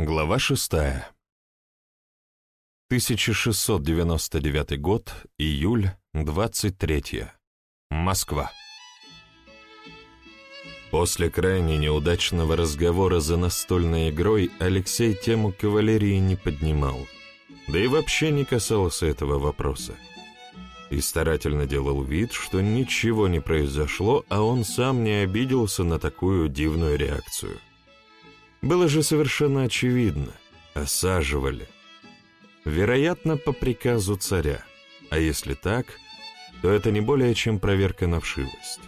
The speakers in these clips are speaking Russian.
Глава шестая. 1699 год, июль, 23. Москва. После крайне неудачного разговора за настольной игрой Алексей тему кавалерии не поднимал, да и вообще не касался этого вопроса. И старательно делал вид, что ничего не произошло, а он сам не обиделся на такую дивную реакцию. Было же совершенно очевидно. Осаживали. Вероятно, по приказу царя. А если так, то это не более чем проверка на вшивость.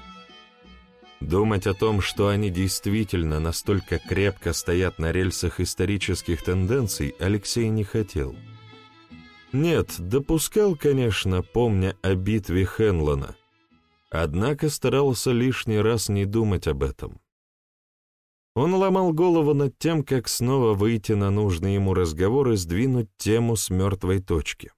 Думать о том, что они действительно настолько крепко стоят на рельсах исторических тенденций, Алексей не хотел. Нет, допускал, конечно, помня о битве Хенлона, однако старался лишний раз не думать об этом. Он ломал голову над тем, как снова выйти на нужный ему разговор и сдвинуть тему с мертвой точки.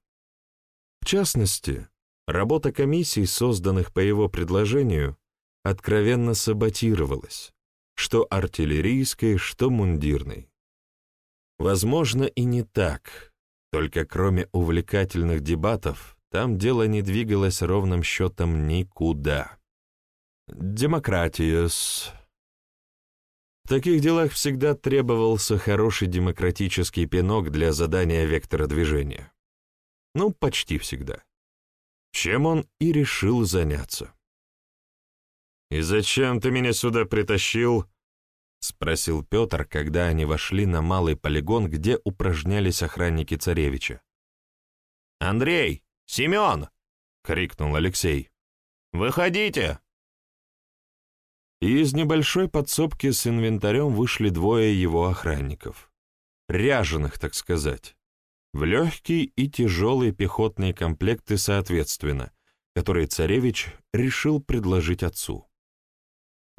В частности, работа комиссий, созданных по его предложению, откровенно саботировалась, что артиллерийской, что мундирной. Возможно, и не так, только кроме увлекательных дебатов, там дело не двигалось ровным счетом никуда. Демократия-с в таких делах всегда требовался хороший демократический пинок для задания вектора движения. Ну, почти всегда. Чем он и решил заняться. «И зачем ты меня сюда притащил?» — спросил Петр, когда они вошли на малый полигон, где упражнялись охранники царевича. «Андрей! Семен!» — крикнул Алексей. «Выходите!» И из небольшой подсобки с инвентарем вышли двое его охранников. Ряженых, так сказать. В легкий и тяжелый пехотные комплекты соответственно, которые царевич решил предложить отцу.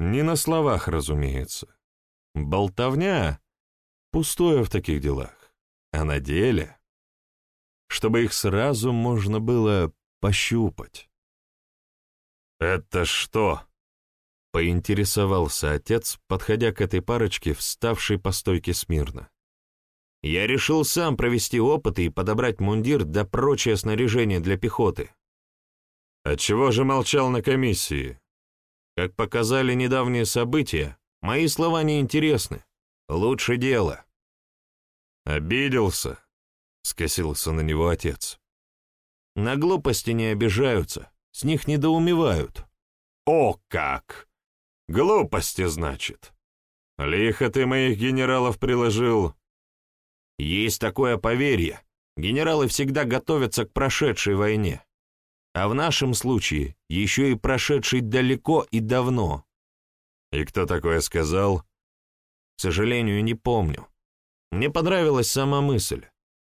Не на словах, разумеется. Болтовня — пустое в таких делах, а на деле — чтобы их сразу можно было пощупать. «Это что?» Поинтересовался отец, подходя к этой парочке, вставшей по стойке смирно. «Я решил сам провести опыты и подобрать мундир да прочее снаряжение для пехоты». «Отчего же молчал на комиссии?» «Как показали недавние события, мои слова не интересны. Лучше дело». «Обиделся?» — скосился на него отец. «На глупости не обижаются, с них недоумевают». «О как!» Глупости, значит. Лихо ты моих генералов приложил. Есть такое поверье. Генералы всегда готовятся к прошедшей войне. А в нашем случае еще и прошедшей далеко и давно. И кто такое сказал? К сожалению, не помню. Мне понравилась сама мысль.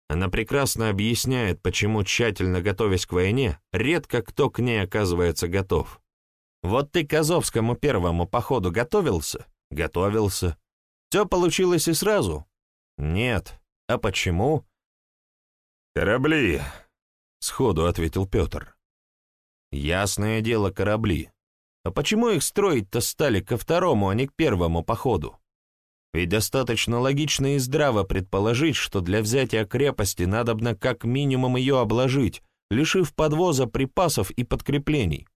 Она прекрасно объясняет, почему, тщательно готовясь к войне, редко кто к ней оказывается готов. Вот ты к Азовскому первому походу готовился? Готовился. Все получилось и сразу? Нет. А почему? Корабли, сходу ответил Петр. Ясное дело, корабли. А почему их строить-то стали ко второму, а не к первому походу? Ведь достаточно логично и здраво предположить, что для взятия крепости надобно как минимум ее обложить, лишив подвоза припасов и подкреплений.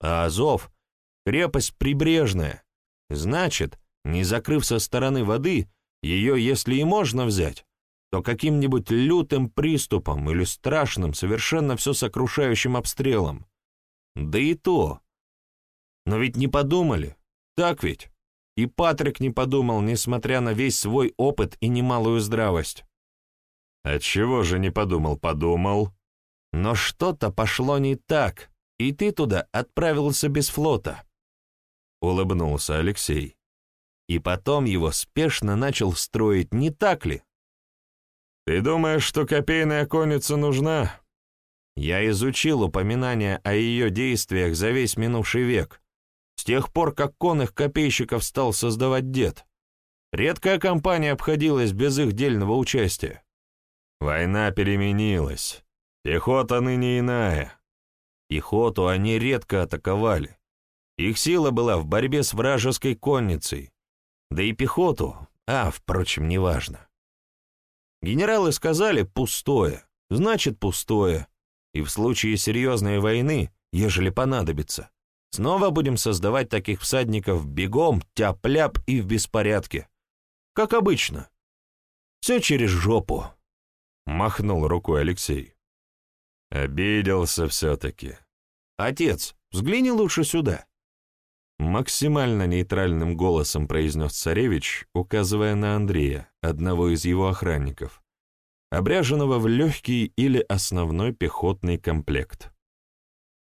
А Азов — крепость прибрежная. Значит, не закрыв со стороны воды, ее, если и можно взять, то каким-нибудь лютым приступом или страшным, совершенно все сокрушающим обстрелом. Да и то. Но ведь не подумали, так ведь? И Патрик не подумал, несмотря на весь свой опыт и немалую здравость. Отчего же не подумал? Подумал. Но что-то пошло не так и ты туда отправился без флота», — улыбнулся Алексей. И потом его спешно начал строить, не так ли? «Ты думаешь, что копейная конница нужна?» Я изучил упоминания о ее действиях за весь минувший век, с тех пор, как конных копейщиков стал создавать дед. Редкая компания обходилась без их дельного участия. Война переменилась. Пехота ныне иная. Пехоту они редко атаковали. Их сила была в борьбе с вражеской конницей. Да и пехоту, а, впрочем, неважно. Генералы сказали «пустое», значит пустое, и в случае серьезной войны, ежели понадобится, снова будем создавать таких всадников бегом, тяп-ляп и в беспорядке. Как обычно. Все через жопу. Махнул рукой Алексей. Обиделся все-таки. Отец, взгляни лучше сюда. Максимально нейтральным голосом произнес царевич, указывая на Андрея, одного из его охранников, обряженного в легкий или основной пехотный комплект.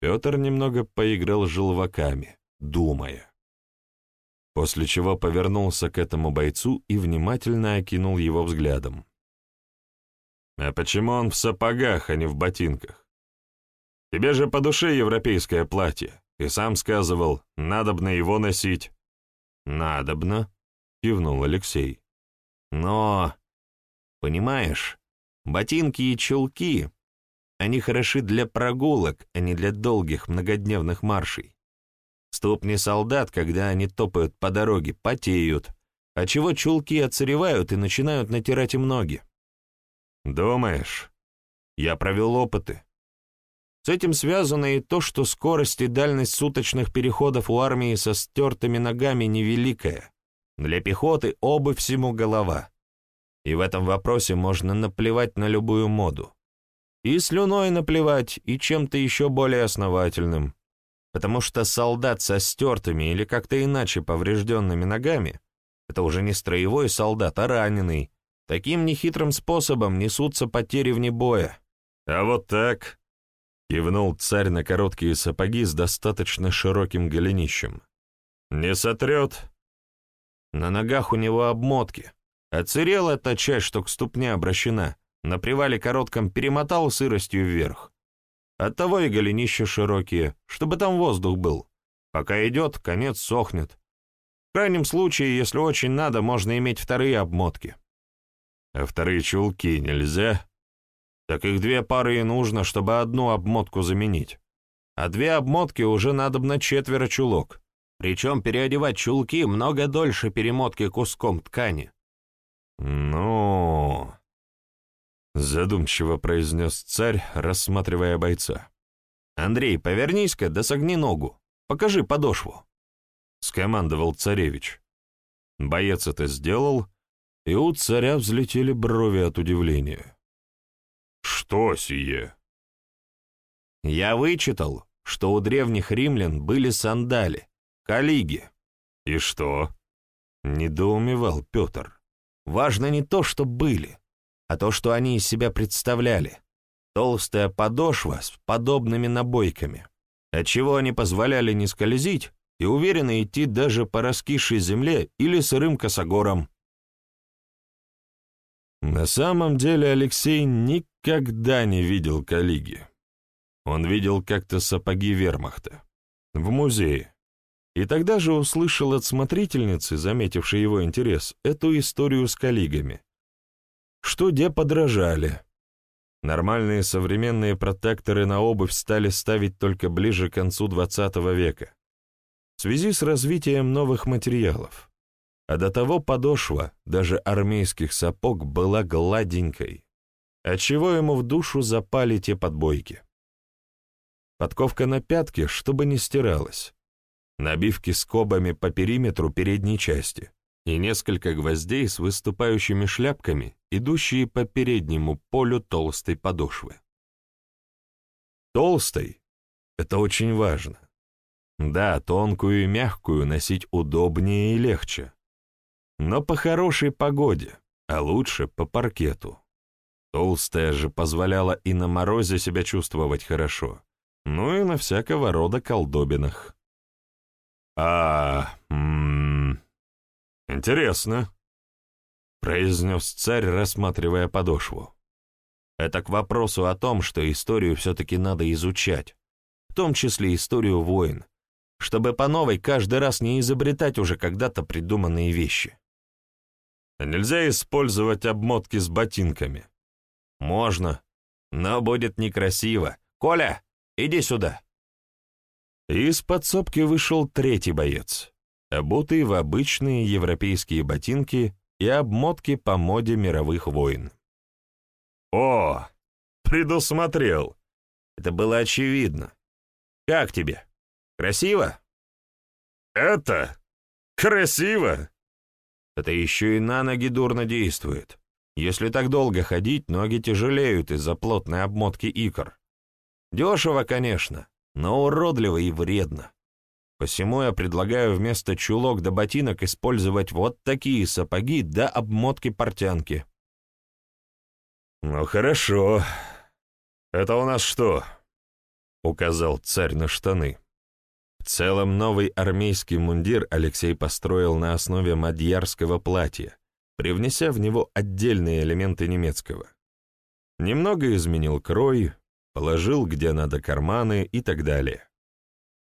Петр немного поиграл желваками, думая. После чего повернулся к этому бойцу и внимательно окинул его взглядом. «А почему он в сапогах, а не в ботинках? Тебе же по душе европейское платье, и сам сказывал, надобно его носить». «Надобно», — кивнул Алексей. «Но, понимаешь, ботинки и чулки, они хороши для прогулок, а не для долгих многодневных маршей. Ступни солдат, когда они топают по дороге, потеют, а чего чулки отсыревают и начинают натирать им ноги. Думаешь? Я провел опыты. С этим связано и то, что скорость и дальность суточных переходов у армии со стертыми ногами невеликая. Для пехоты обувь всему голова. И в этом вопросе можно наплевать на любую моду. И слюной наплевать, и чем-то еще более основательным. Потому что солдат со стертыми или как-то иначе поврежденными ногами — это уже не строевой солдат, а раненый. Таким нехитрым способом несутся потери вне боя. А вот так, — кивнул царь на короткие сапоги с достаточно широким голенищем. «Не сотрет?» На ногах у него обмотки. Оцерела та часть, что к ступне обращена. На привале коротком перемотал сыростью вверх. Оттого и голенища широкие, чтобы там воздух был. Пока идет, конец сохнет. В крайнем случае, если очень надо, можно иметь вторые обмотки. А вторые чулки нельзя? Так их две пары и нужно, чтобы одну обмотку заменить. А две обмотки уже надо на четверо чулок. Причем переодевать чулки много дольше перемотки куском ткани. «Ну...» — задумчиво произнес царь, рассматривая бойца. «Андрей, повернись-ка да согни ногу. Покажи подошву», — скомандовал царевич. Боец это сделал, и у царя взлетели брови от удивления. «Что сие?» «Я вычитал, что у древних римлян были сандали, калиги». «И что?» — недоумевал Петр. Важно не то, что были, а то, что они из себя представляли. Толстая подошва с подобными набойками, отчего они позволяли не скользить и уверенно идти даже по раскисшей земле или сырым косогорам. На самом деле Алексей никогда не видел Калиги. Он видел как-то сапоги вермахта в музее. И тогда же услышал от смотрительницы, заметившей его интерес, эту историю с коллегами. Что где подражали. Нормальные современные протекторы на обувь стали ставить только ближе к концу XX века, в связи с развитием новых материалов. А до того подошва, даже армейских сапог, была гладенькой, отчего ему в душу запали те подбойки. Подковка на пятке, чтобы не стиралась набивки скобами по периметру передней части и несколько гвоздей с выступающими шляпками, идущие по переднему полю толстой подошвы. Толстой — это очень важно. Да, тонкую и мягкую носить удобнее и легче. Но по хорошей погоде, а лучше по паркету. Толстая же позволяла и на морозе себя чувствовать хорошо, ну и на всякого рода колдобинах. «А... М -м, интересно», — произнес царь, рассматривая подошву. «Это к вопросу о том, что историю все-таки надо изучать, в том числе историю войн, чтобы по новой каждый раз не изобретать уже когда-то придуманные вещи». «Нельзя использовать обмотки с ботинками». «Можно, но будет некрасиво. Коля, иди сюда». Из подсобки вышел третий боец, обутый в обычные европейские ботинки и обмотки по моде мировых войн. О, предусмотрел. Это было очевидно. Как тебе? Красиво? Это? Красиво? Это еще и на ноги дурно действует. Если так долго ходить, ноги тяжелеют из-за плотной обмотки икр. Дешево, конечно, но уродливо и вредно. Посему я предлагаю вместо чулок да ботинок использовать вот такие сапоги да обмотки портянки. «Ну хорошо. Это у нас что?» — указал царь на штаны. В целом новый армейский мундир Алексей построил на основе мадьярского платья, привнеся в него отдельные элементы немецкого. Немного изменил крой, положил где надо карманы и так далее.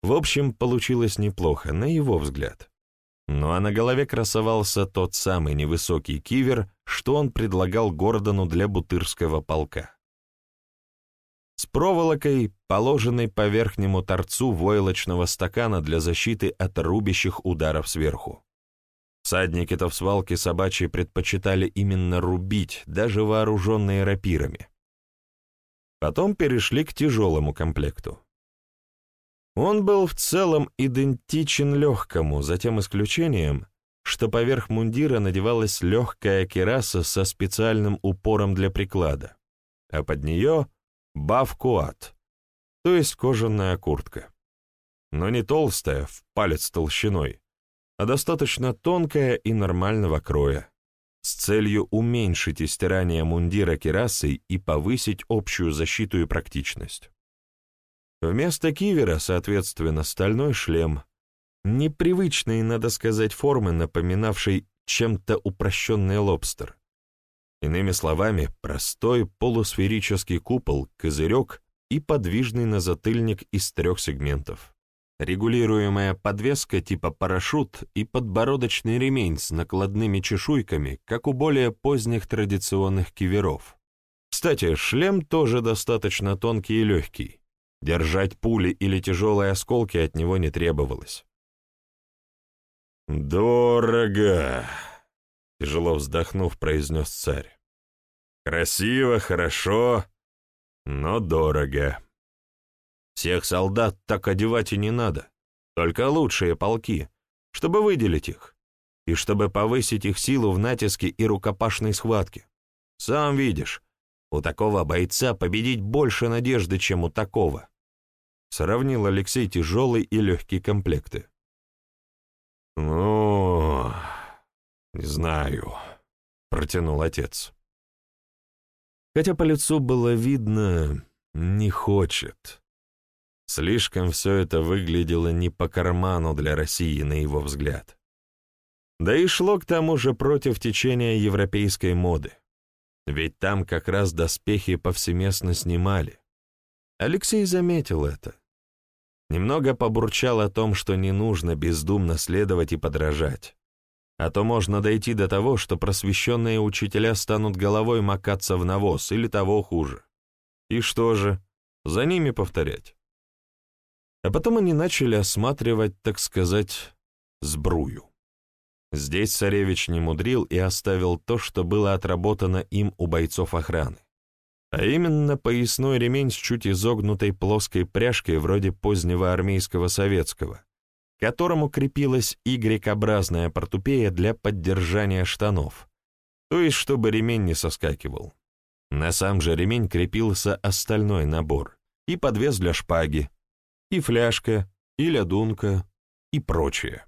В общем, получилось неплохо, на его взгляд. Ну а на голове красовался тот самый невысокий кивер, что он предлагал Гордону для бутырского полка. С проволокой, положенной по верхнему торцу войлочного стакана для защиты от рубящих ударов сверху. Всадники-то в свалке собачьи предпочитали именно рубить, даже вооруженные рапирами. Потом перешли к тяжелому комплекту. Он был в целом идентичен легкому, за тем исключением, что поверх мундира надевалась легкая кераса со специальным упором для приклада, а под нее — бафкуат, то есть кожаная куртка. Но не толстая, в палец толщиной, а достаточно тонкая и нормального кроя, с целью уменьшить истирание мундира керасой и повысить общую защиту и практичность. Вместо кивера, соответственно, стальной шлем, непривычной, надо сказать, формы, напоминавшей чем-то упрощенный лобстер. Иными словами, простой полусферический купол, козырек и подвижный назатыльник из трех сегментов. Регулируемая подвеска типа парашют и подбородочный ремень с накладными чешуйками, как у более поздних традиционных киверов. Кстати, шлем тоже достаточно тонкий и легкий, Держать пули или тяжелые осколки от него не требовалось. «Дорого!» — тяжело вздохнув, произнес царь. «Красиво, хорошо, но дорого. Всех солдат так одевать и не надо, только лучшие полки, чтобы выделить их, и чтобы повысить их силу в натиске и рукопашной схватке. Сам видишь, у такого бойца победить больше надежды, чем у такого сравнил Алексей тяжелый и легкий комплекты. «Ну, не знаю», — протянул отец. Хотя по лицу было видно, не хочет. Слишком все это выглядело не по карману для России, на его взгляд. Да и шло к тому же против течения европейской моды. Ведь там как раз доспехи повсеместно снимали. Алексей заметил это. Немного побурчал о том, что не нужно бездумно следовать и подражать. А то можно дойти до того, что просвещенные учителя станут головой макаться в навоз или того хуже. И что же, за ними повторять? А потом они начали осматривать, так сказать, сбрую. Здесь царевич не мудрил и оставил то, что было отработано им у бойцов охраны а именно поясной ремень с чуть изогнутой плоской пряжкой вроде позднего армейского советского, к которому крепилась Y-образная портупея для поддержания штанов, то есть чтобы ремень не соскакивал. На сам же ремень крепился остальной набор, и подвес для шпаги, и фляжка, и лядунка, и прочее.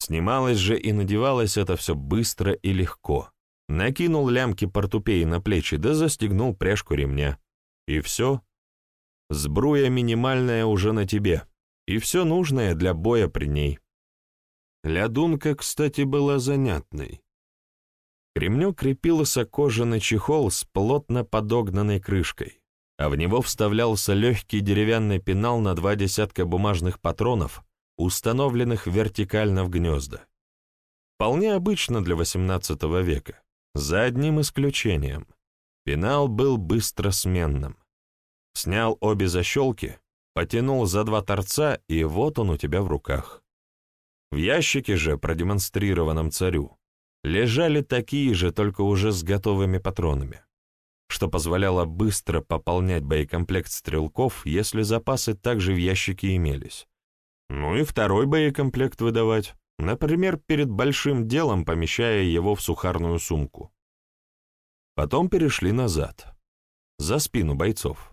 Снималось же и надевалось это все быстро и легко, Накинул лямки портупеи на плечи, да застегнул пряжку ремня. И все. Сбруя минимальная уже на тебе, и все нужное для боя при ней. Лядунка, кстати, была занятной. К ремню крепился кожаный чехол с плотно подогнанной крышкой, а в него вставлялся легкий деревянный пенал на два десятка бумажных патронов, установленных вертикально в гнезда. Вполне обычно для XVIII века. За одним исключением. Пенал был быстросменным. Снял обе защелки, потянул за два торца, и вот он у тебя в руках. В ящике же, продемонстрированном царю, лежали такие же, только уже с готовыми патронами. Что позволяло быстро пополнять боекомплект стрелков, если запасы также в ящике имелись. Ну и второй боекомплект выдавать, например, перед большим делом, помещая его в сухарную сумку. Потом перешли назад, за спину бойцов.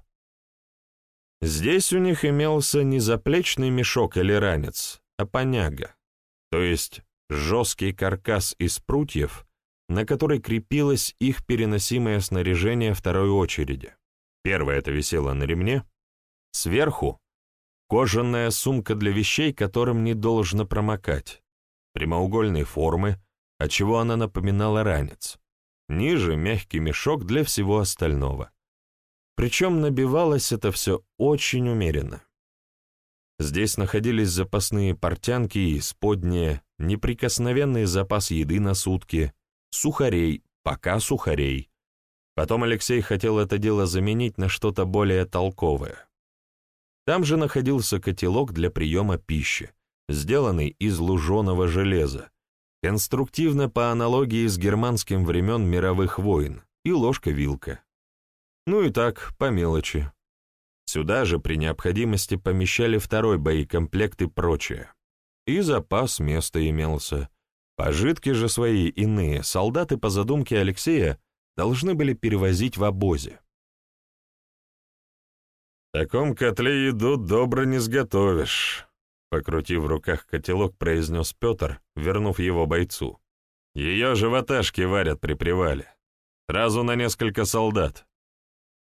Здесь у них имелся не заплечный мешок или ранец, а поняга, то есть жесткий каркас из прутьев, на который крепилось их переносимое снаряжение второй очереди. Первое это висело на ремне. Сверху — кожаная сумка для вещей, которым не должно промокать, прямоугольной формы, отчего она напоминала ранец. Ниже — мягкий мешок для всего остального. Причем набивалось это все очень умеренно. Здесь находились запасные портянки и исподние, неприкосновенный запас еды на сутки, сухарей, пока сухарей. Потом Алексей хотел это дело заменить на что-то более толковое. Там же находился котелок для приема пищи, сделанный из луженого железа, конструктивно по аналогии с германским времен мировых войн, и ложка-вилка. Ну и так, по мелочи. Сюда же при необходимости помещали второй боекомплект и прочее. И запас места имелся. Пожитки же свои иные солдаты по задумке Алексея должны были перевозить в обозе. «В таком котле еду добро не сготовишь», — покрутив в руках котелок, произнес Петр, вернув его бойцу. «Ее животашки варят при привале. Сразу на несколько солдат.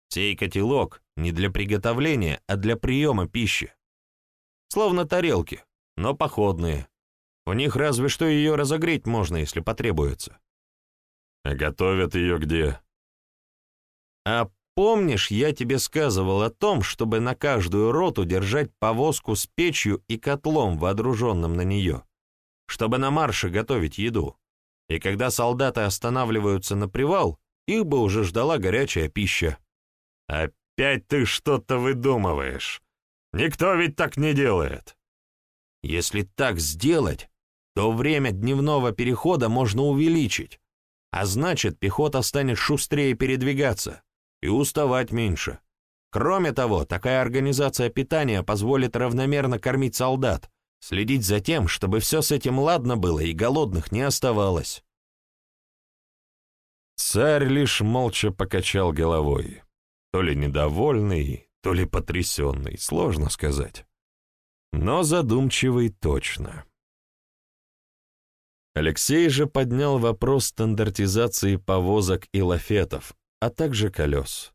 Сей котелок не для приготовления, а для приема пищи. Словно тарелки, но походные. В них разве что ее разогреть можно, если потребуется. А готовят ее где? А помнишь, я тебе сказывал о том, чтобы на каждую роту держать повозку с печью и котлом, водруженным на нее, чтобы на марше готовить еду. И когда солдаты останавливаются на привал, их бы уже ждала горячая пища. «Опять ты что-то выдумываешь. Никто ведь так не делает». «Если так сделать, то время дневного перехода можно увеличить, а значит, пехота станет шустрее передвигаться и уставать меньше. Кроме того, такая организация питания позволит равномерно кормить солдат, следить за тем, чтобы все с этим ладно было и голодных не оставалось». Царь лишь молча покачал головой. То ли недовольный, то ли потрясенный, сложно сказать. Но задумчивый точно. Алексей же поднял вопрос стандартизации повозок и лафетов, а также колес.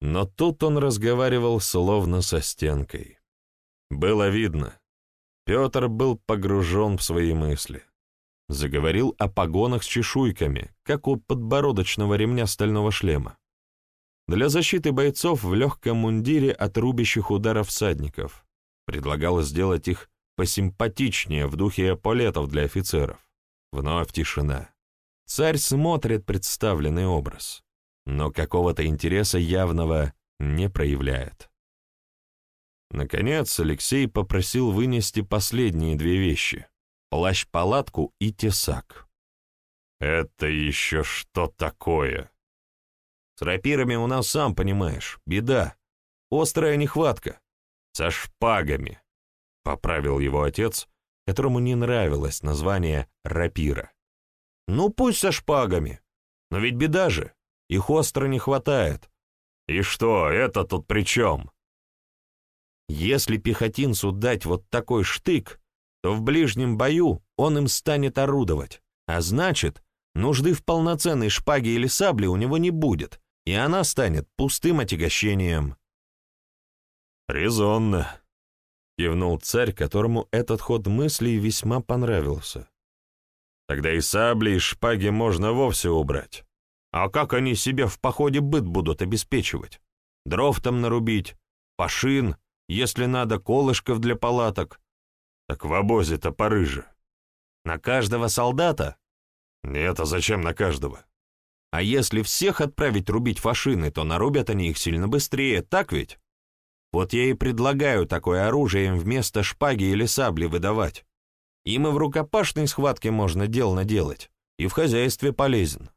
Но тут он разговаривал словно со стенкой. Было видно, Петр был погружен в свои мысли. Заговорил о погонах с чешуйками, как у подбородочного ремня стального шлема для защиты бойцов в легком мундире от рубящих ударов всадников. Предлагал сделать их посимпатичнее в духе эполетов для офицеров. Вновь тишина. Царь смотрит представленный образ, но какого-то интереса явного не проявляет. Наконец Алексей попросил вынести последние две вещи — плащ-палатку и тесак. «Это еще что такое?» С рапирами у нас, сам понимаешь, беда. Острая нехватка. Со шпагами, — поправил его отец, которому не нравилось название рапира. Ну, пусть со шпагами. Но ведь беда же, их остро не хватает. И что, это тут при чем? Если пехотинцу дать вот такой штык, то в ближнем бою он им станет орудовать, а значит, нужды в полноценной шпаге или сабле у него не будет, и она станет пустым отягощением. «Резонно», — кивнул царь, которому этот ход мыслей весьма понравился. «Тогда и сабли, и шпаги можно вовсе убрать. А как они себе в походе быт будут обеспечивать? Дров там нарубить, пашин, если надо, колышков для палаток. Так в обозе-то порыже. На каждого солдата? Нет, а зачем на каждого? А если всех отправить рубить фашины, то нарубят они их сильно быстрее, так ведь? Вот я и предлагаю такое оружие им вместо шпаги или сабли выдавать. Им и в рукопашной схватке можно дел наделать, и в хозяйстве полезен.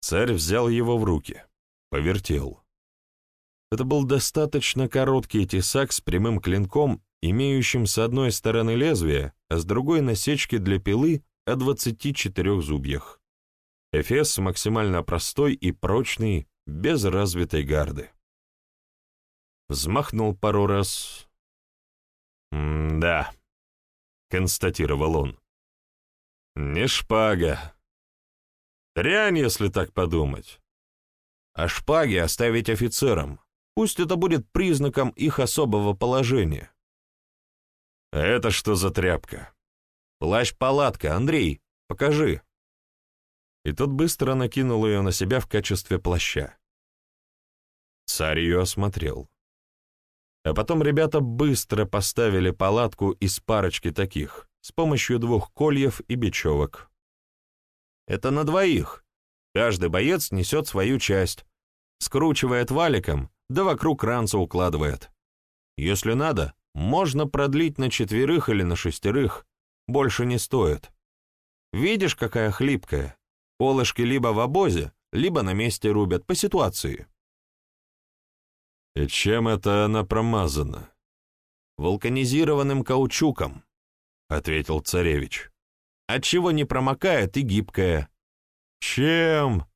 Царь взял его в руки. повертел. Это был достаточно короткий тесак с прямым клинком, имеющим с одной стороны лезвие, а с другой насечки для пилы о 24 зубьях. Эфес максимально простой и прочный, без развитой гарды. Взмахнул пару раз. «Да», — констатировал он. «Не шпага. Дрянь, если так подумать. А шпаги оставить офицерам. Пусть это будет признаком их особого положения. Это что за тряпка? Плащ-палатка, Андрей, покажи. И тот быстро накинул ее на себя в качестве плаща. Царь ее осмотрел. А потом ребята быстро поставили палатку из парочки таких, с помощью двух кольев и бечевок. Это на двоих. Каждый боец несет свою часть, скручивает валиком, да вокруг ранца укладывает. Если надо, можно продлить на четверых или на шестерых, больше не стоит. Видишь, какая хлипкая? Колышки либо в обозе, либо на месте рубят, по ситуации. И чем это она промазана? Вулканизированным каучуком, — ответил царевич. Отчего не промокает и гибкая. Чем?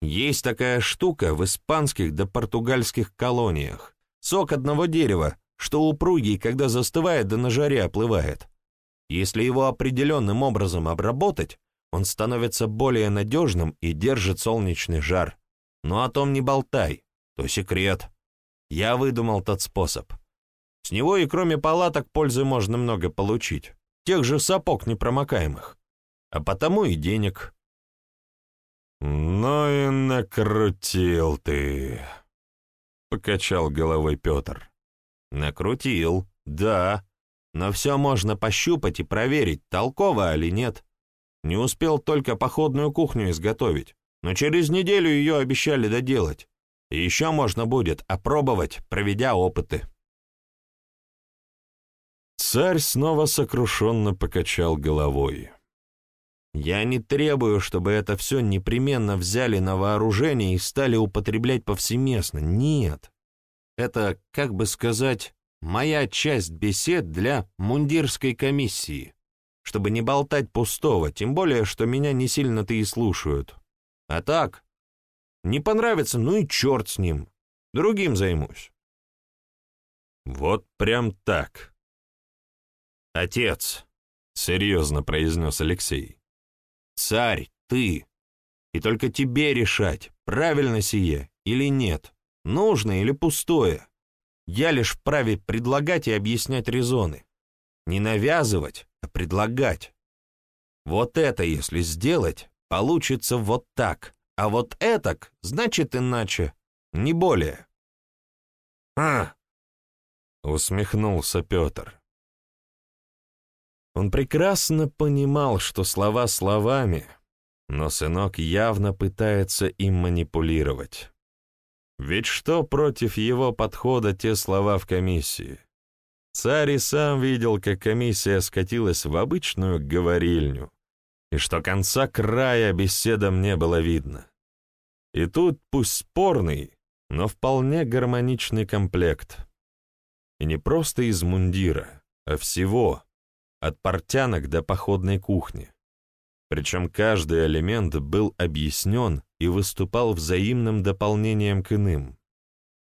Есть такая штука в испанских да португальских колониях. Сок одного дерева, что упругий, когда застывает да на жаре оплывает. Если его определенным образом обработать, он становится более надежным и держит солнечный жар. Но о том не болтай, то секрет. Я выдумал тот способ. С него и кроме палаток пользы можно много получить, тех же сапог непромокаемых. А потому и денег. «Ну и накрутил ты», — покачал головой Петр. Накрутил, да, но все можно пощупать и проверить, толково или нет. Не успел только походную кухню изготовить, но через неделю ее обещали доделать. Еще можно будет опробовать, проведя опыты. Царь снова сокрушенно покачал головой. «Я не требую, чтобы это все непременно взяли на вооружение и стали употреблять повсеместно. Нет. Это, как бы сказать, моя часть бесед для мундирской комиссии, чтобы не болтать пустого, тем более, что меня не сильно-то и слушают. А так, не понравится, ну и черт с ним. Другим займусь. Вот прям так. Отец, — серьезно произнес Алексей. Царь, ты. И только тебе решать, правильно сие или нет. Нужное или пустое? Я лишь вправе предлагать и объяснять резоны. Не навязывать, а предлагать. Вот это, если сделать, получится вот так, а вот этак, значит иначе, не более. «А!» — усмехнулся Петр. Он прекрасно понимал, что слова словами, но сынок явно пытается им манипулировать. Ведь что против его подхода те слова в комиссии? Царь и сам видел, как комиссия скатилась в обычную говорильню, и что конца края беседам не было видно. И тут пусть спорный, но вполне гармоничный комплект. И не просто из мундира, а всего, от портянок до походной кухни. Причем каждый элемент был объяснен и выступал взаимным дополнением к иным.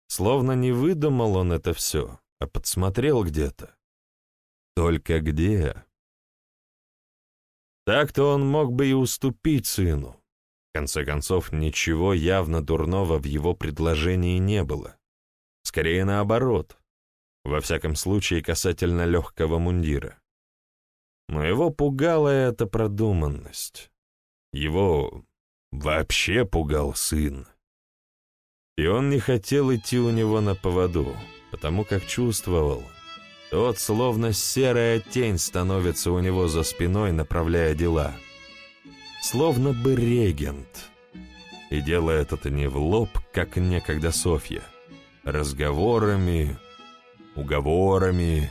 Словно не выдумал он это все, а подсмотрел где-то. Только где? Так-то он мог бы и уступить сыну. В конце концов, ничего явно дурного в его предложении не было. Скорее наоборот. Во всяком случае, касательно легкого мундира. Но его пугала эта продуманность. Его вообще пугал сын. И он не хотел идти у него на поводу, потому как чувствовал, тот словно серая тень становится у него за спиной, направляя дела. Словно бы регент. И делает это не в лоб, как некогда Софья, разговорами, уговорами,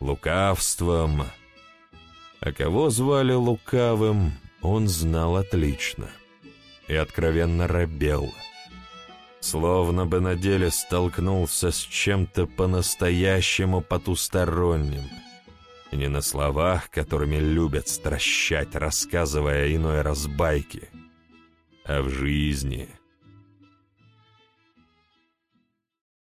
лукавством — а кого звали Лукавым, он знал отлично и откровенно робел, Словно бы на деле столкнулся с чем-то по-настоящему потусторонним. И не на словах, которыми любят стращать, рассказывая иной раз байки, а в жизни —